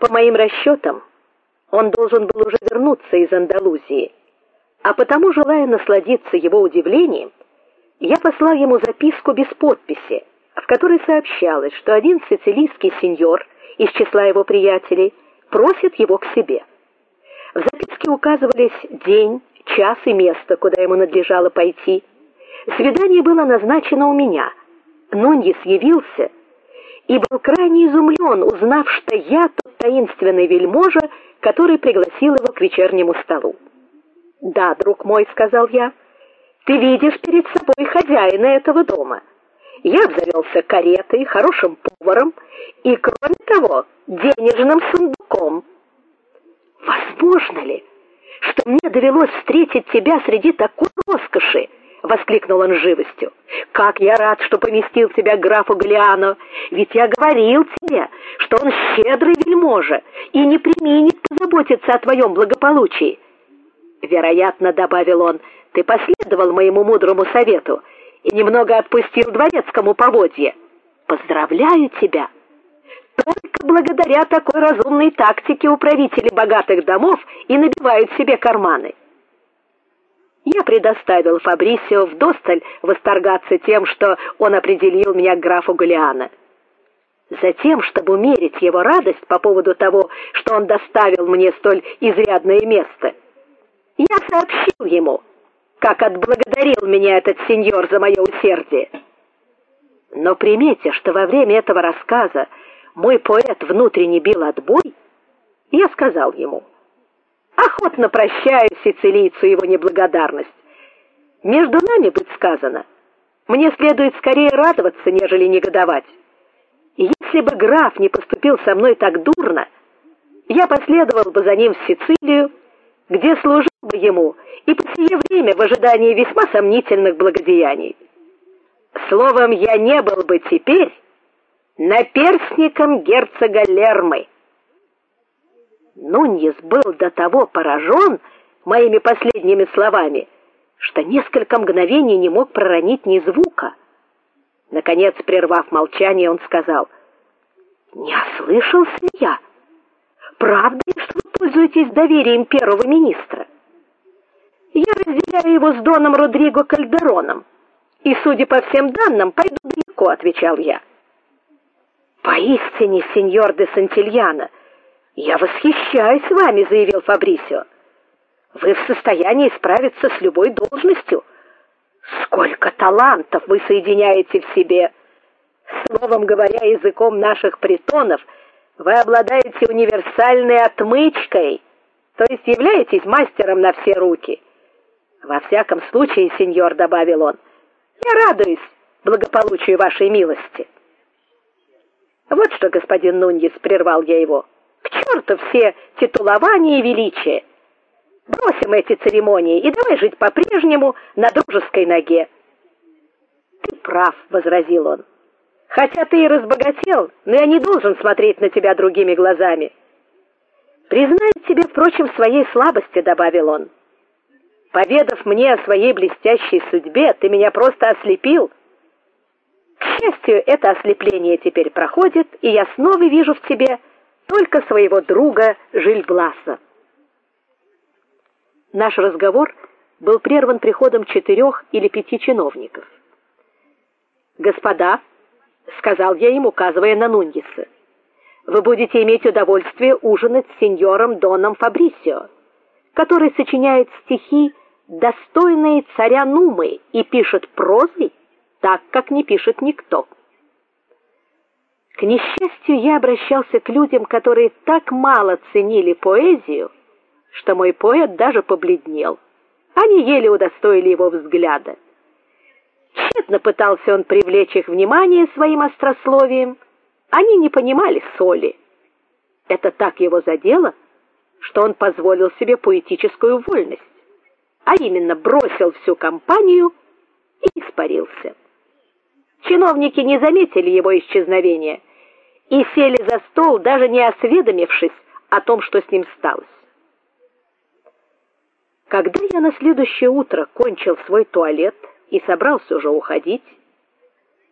По моим расчетам, он должен был уже вернуться из Андалузии, а потому, желая насладиться его удивлением, я послал ему записку без подписи, в которой сообщалось, что один сицилийский сеньор из числа его приятелей просит его к себе. В записке указывались день, час и место, куда ему надлежало пойти. Свидание было назначено у меня. Нуньес явился и был крайне изумлен, узнав, что я таинственный вельможа, который пригласил его к вечернему столу. "Да, друг мой", сказал я. "Ты видишь перед собой хозяина этого дома. Я обзавелся каретой, хорошим поваром и, кроме того, денежным сундуком. Возможно ли, что мне довелось встретить тебя среди такой роскоши?" Воскликнул он живостью. Как я рад, что поместил тебя графу Галиано, ведь я говорил тебе, что он щедрый вельможа и не преминет позаботиться о твоем благополучии. Вероятно, добавил он, ты последовал моему мудрому совету и немного отпустил дворецкому поводье. Поздравляю тебя. Только благодаря такой разумной тактике управители богатых домов и набивают себе карманы. Я предоставил Фабрисио вдосталь восторгаться тем, что он определил меня к графу Галиано. Затем, чтобы умерить его радость по поводу того, что он доставил мне столь изрядное место, я сообщил ему, как отблагодарил меня этот сеньор за мое усердие. Но приметьте, что во время этого рассказа мой поэт внутренне бил отбой, я сказал ему: Охотно прощаю сицилийцу его неблагодарность. Между нами быть сказано, мне следует скорее радоваться, нежели негодовать. Если бы граф не поступил со мной так дурно, я последовал бы за ним в Сицилию, где служил бы ему и по сие время в ожидании весьма сомнительных благодеяний. Словом, я не был бы теперь наперстником герцога Лермы. Нуньес был до того поражен моими последними словами, что несколько мгновений не мог проронить ни звука. Наконец, прервав молчание, он сказал: "Не ослышался я? Правда что вы пользуетесь доверием первого министра?" "Я разделяю его с доном Родриго Кальдероном, и, судя по всем данным, пойду далеко", отвечал я. "Поистине, сеньор де Сантильяно, я восхищаюсь вами, заявил Фабрисио. Вы в состоянии справиться с любой должностью. Сколько талантов вы соединяете в себе. Словом говоря, языком наших притонов, вы обладаете универсальной отмычкой, то есть являетесь мастером на все руки. Во всяком случае, сеньор, добавил он. Я радуюсь благополучию вашей милости. Вот что, господин Нуньес, прервал я его. К черту все титулования и величие. Бросим эти церемонии и давай жить по-прежнему на дружеской ноге. Ты прав, возразил он. Хотя ты и разбогател, но я не должен смотреть на тебя другими глазами. Признаю тебе, впрочем, своей слабости, добавил он. Поведав мне о своей блестящей судьбе, ты меня просто ослепил. К счастью, это ослепление теперь проходит, и я снова вижу в тебе только своего друга Жильбласа. Наш разговор был прерван приходом четырех или пяти чиновников. "Господа", сказал я им, указывая на Нуньеса. "Вы будете иметь удовольствие ужинать с сеньором Доном Фабрисио, который сочиняет стихи, достойные царя Нумы и пишет прозой, так как не пишет никто". К несчастью, я обращался к людям, которые так мало ценили поэзию, что мой поэт даже побледнел. Они еле удостоили его взгляда. Тщетно пытался он привлечь их внимание своим острословием. Они не понимали соли. Это так его задело, что он позволил себе поэтическую вольность, а именно бросил всю компанию и испарился. Чиновники не заметили его исчезновения и сели за стол, даже не осведомившись о том, что с ним сталось. Когда я на следующее утро кончил свой туалет и собрался уже уходить,